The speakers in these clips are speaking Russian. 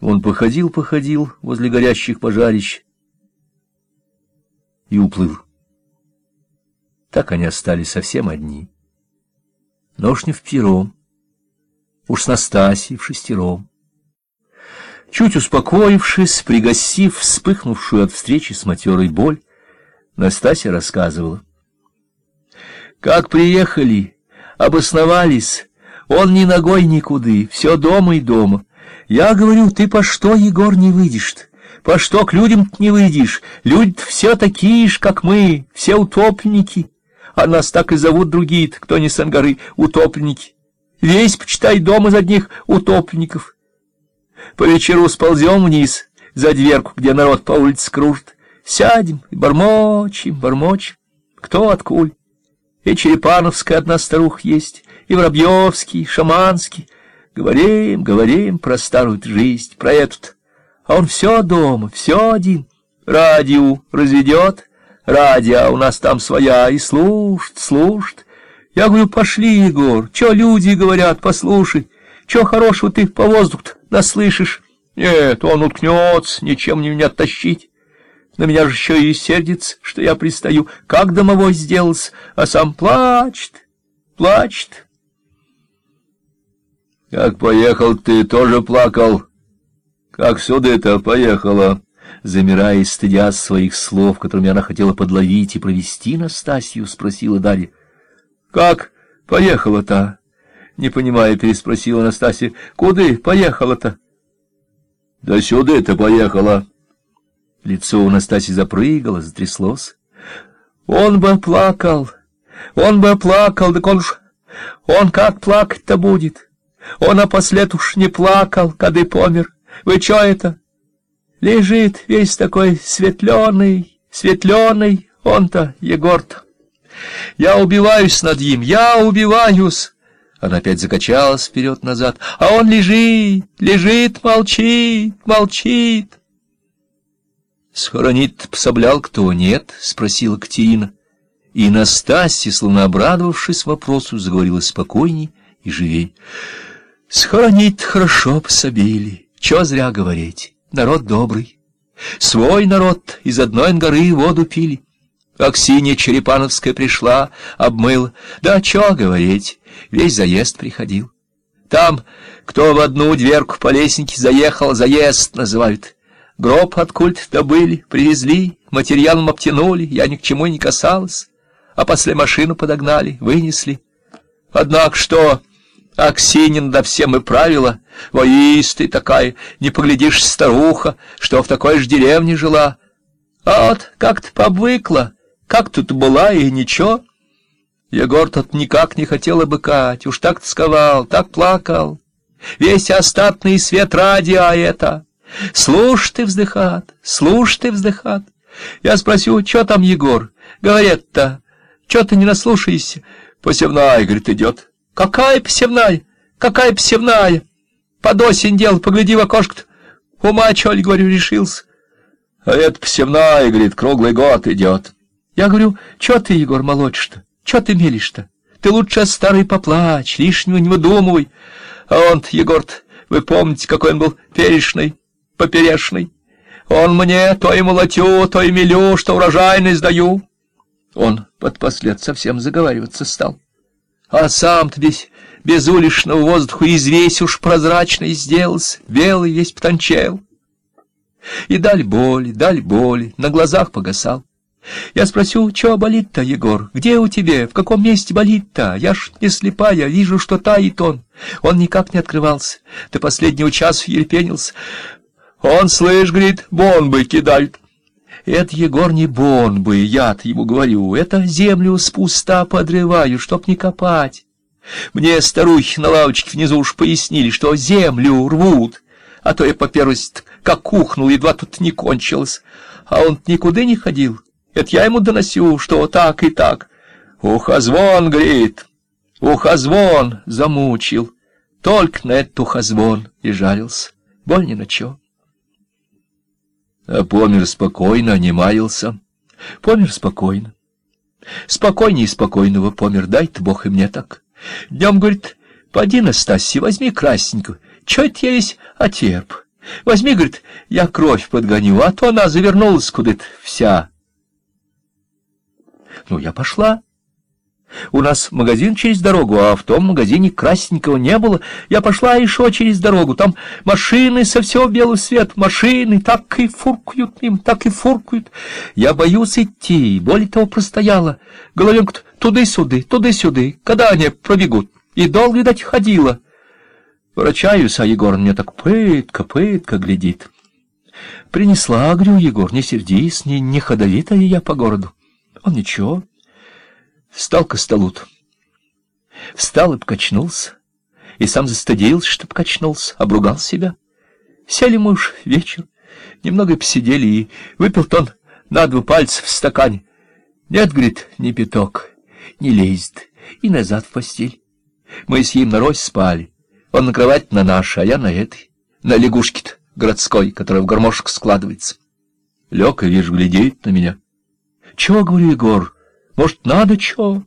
Он походил-походил возле горящих пожарищ и уплыл. Так они остались совсем одни. Но уж не в пиром, уж с Настасьей в шестером. Чуть успокоившись, пригасив вспыхнувшую от встречи с матерой боль, Настасья рассказывала. Как приехали, обосновались, он ни ногой никуды, все дома и дома. Я говорю, ты по что, Егор, не выйдешь-то? По что к людям не выйдешь? люди все такие ж, как мы, все утопленники. А нас так и зовут другие кто не с ангары, утопленники. Весь, почитай, дом из одних утопленников. По вечеру сползем вниз, за дверку, где народ по улице кружит. Сядем и бормочем, бормочем. Кто откуль? И Черепановская одна старуха есть, и Воробьевский, и Шаманский. Говорим, говорим про старую жизнь, про эту А он все дома, все один. Радио разведет, радио у нас там своя, и слушает, слушает. Я говорю, пошли, Егор, что люди говорят, послушай. Че хорошего ты по воздуху наслышишь? Нет, он уткнется, ничем не меня тащить. На меня же еще и сердится, что я пристаю, как домовой сделался, а сам плачет, плачет. Как поехал ты, тоже плакал. Как сюда-то поехала? Замирая, стыдя своих слов, которыми она хотела подловить и провести Настасью, спросила Дарья. Как поехала-то? Не понимая, переспросила Настасья. Куда поехала-то? Да сюда-то поехала. Лицо у Настасьи запрыгало, затряслось. Он бы плакал, он бы плакал, так он ж... Он как плакать-то будет? Он опослед уж не плакал, когда помер. Вы чё это? Лежит весь такой светленый, светленый, он-то, Егор-то. Я убиваюсь над ним, я убиваюсь. Она опять закачалась вперед-назад, а он лежит, лежит, молчит, молчит. «Схоронить пособлял кто, нет?» — спросила Катерина. И Настасья, словно обрадовавшись вопросу, заговорила спокойней и живей. «Схоронить хорошо пособили, чё зря говорить, народ добрый. Свой народ из одной горы воду пили. Аксинья Черепановская пришла, обмыла. Да чё говорить, весь заезд приходил. Там, кто в одну дверку по лестнике заехал, заезд называют». Гроб откуль-то добыли, привезли, материалом обтянули, я ни к чему не касалась, а после машину подогнали, вынесли. Однако что, Аксинин да всем и правила, воистый такая, не поглядишь старуха, что в такой же деревне жила. А вот как-то побыкла, как тут была и ничего. Егор тот никак не хотел обыкать, уж так тосковал, так плакал. Весь остатный свет ради, а это... Слушай ты, вздыхат, слушай ты, вздыхат. Я спросю, что там Егор? Говорят-то, что ты не наслушаешься? Посевная, говорит, идет. Какая посевная? Какая посевная? Под осень дел, погляди в окошко-то. Ума, что ли, говорю, решился. А это посевная, говорит, круглый год идет. Я говорю, что ты, Егор, молотишь-то? Что ты мелешь-то? Ты лучше старый поплачь, лишнего не выдумывай. А он Егор-то, вы помните, какой он был перешный? поперешный. Он мне то и молотю, то и мелю, что урожайность даю. Он подпослед совсем заговариваться стал. А сам-то весь без уличного воздуха из весь уж прозрачный сделался, белый весь потончел. И даль боли, даль боли, на глазах погасал. Я спросил, что болит-то, Егор? Где у тебя? В каком месте болит-то? Я ж не слепая, вижу, что тает он. Он никак не открывался. До последнего часа ерепенился. Он, слышь, говорит, бомбы кидают. Это, Егор, не бомбы, я ему говорю. Это землю с пуста подрываю, чтоб не копать. Мне старухи на лавочке внизу уж пояснили, что землю рвут. А то я по первости как кухнул, едва тут не кончилось. А он никуда не ходил. Это я ему доносю, что так и так. Ухозвон, говорит, ухозвон замучил. Только на этот ухозвон и жарился. Боль ни на чё. А помер спокойно, не маялся. Помер спокойно. Спокойнее спокойного помер, дай-то Бог и мне так. Днем, говорит, поди, Настасья, возьми красненькую. Чё это я весь отерп? Возьми, говорит, я кровь подгоню, а то она завернулась куда-то вся. Ну, я пошла. У нас магазин через дорогу, а в том магазине красненького не было. Я пошла еще через дорогу. Там машины со всего белого света, машины так и фуркают им, так и фуркают. Я боюсь идти, более того простояла. Головенка туды-сюды, туды-сюды, когда они пробегут. И долго, видать, ходила. Ворочаюсь, а Егор мне так пытка, пытка глядит. Принесла, говорю, Егор, не сердись, не, не ходовитая я по городу. Он ничего. Встал к столу Встал и покачнулся. И сам застыдился, что покачнулся, обругал себя. Сели мы уж вечер, немного посидели, и выпил он на два пальца в стакане. Нет, говорит, ни пяток, не лезет, и назад в постель. Мы с ним на рось спали. Он на кровать на нашей, а я на этой, на лягушке-то городской, которая в гармошку складывается. Лег и, вижу, глядит на меня. — Чего, — говорю, Егор, — может, надо чего?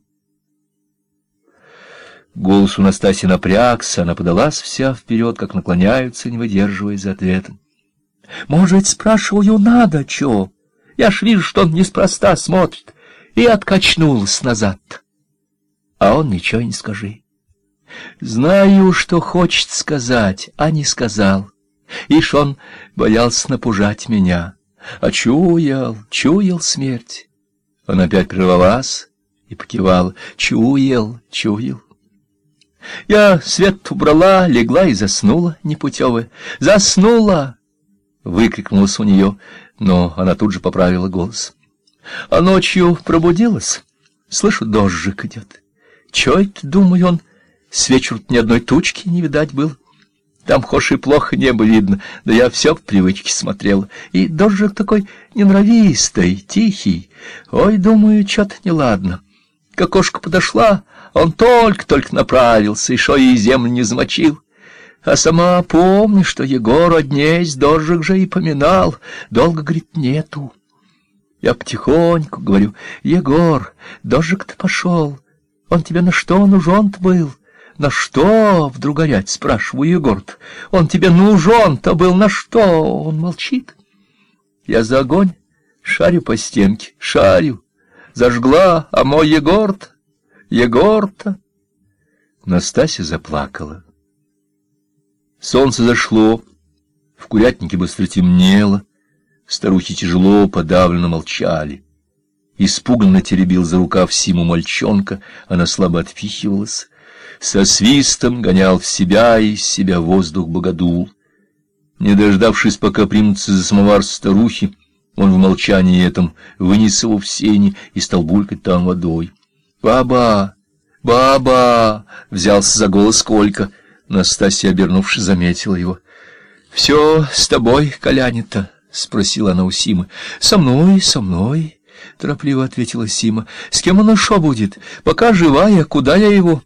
Голос у Настаси напрягся, она подалась вся вперед, как наклоняются, не выдерживая за ответом. — Может, спрашиваю, надо чего? Я ж вижу, что он неспроста смотрит. И откачнулась назад. А он ничего не скажи. Знаю, что хочет сказать, а не сказал. Ишь он боялся напужать меня, а чуял, чуял смерть. Он опять прервалась и покивал. Чуял, чуял. Я свет убрала, легла и заснула, непутевая. Заснула! Выкрикнулась у нее, но она тут же поправила голос. А ночью пробудилась, слышу, дождик идет. Чё это, думаю он, с вечера ни одной тучки не видать было. Там хошь и плохо небо видно, да я все в привычке смотрела. И дождик такой ненравистый, тихий. Ой, думаю, что-то неладно. К окошку подошла, он только-только направился, шо и землю не замочил. А сама помни, что Егор однесь дождик же и поминал. Долго, говорит, нету. Я потихоньку говорю, Егор, дождик-то пошел. Он тебе на что нужен-то был? На что, вдруг горять, спрашиваю Егорт. Он тебе нужен-то был на что? Он молчит. Я за огонь шарю по стенке, шарю. Зажгла, а мой Егорт, Егорта. Настасья заплакала. Солнце зашло, в курятнике быстро темнело, старухи тяжело, подавленно молчали. Испуганно теребил за рукав Симу мальчонка, она слабо отпихивалась со свистом гонял в себя и из себя воздух богодул. Не дождавшись, пока примутся за самовар старухи, он в молчании этом вынес его в сени и стал булькать там водой. «Баба! Баба!» — взялся за голос Колька. Настасья, обернувшись, заметила его. «Все с тобой, Коляне-то?» — спросила она у Симы. «Со мной, со мной», — торопливо ответила Сима. «С кем она шо будет? Пока живая, куда я его?»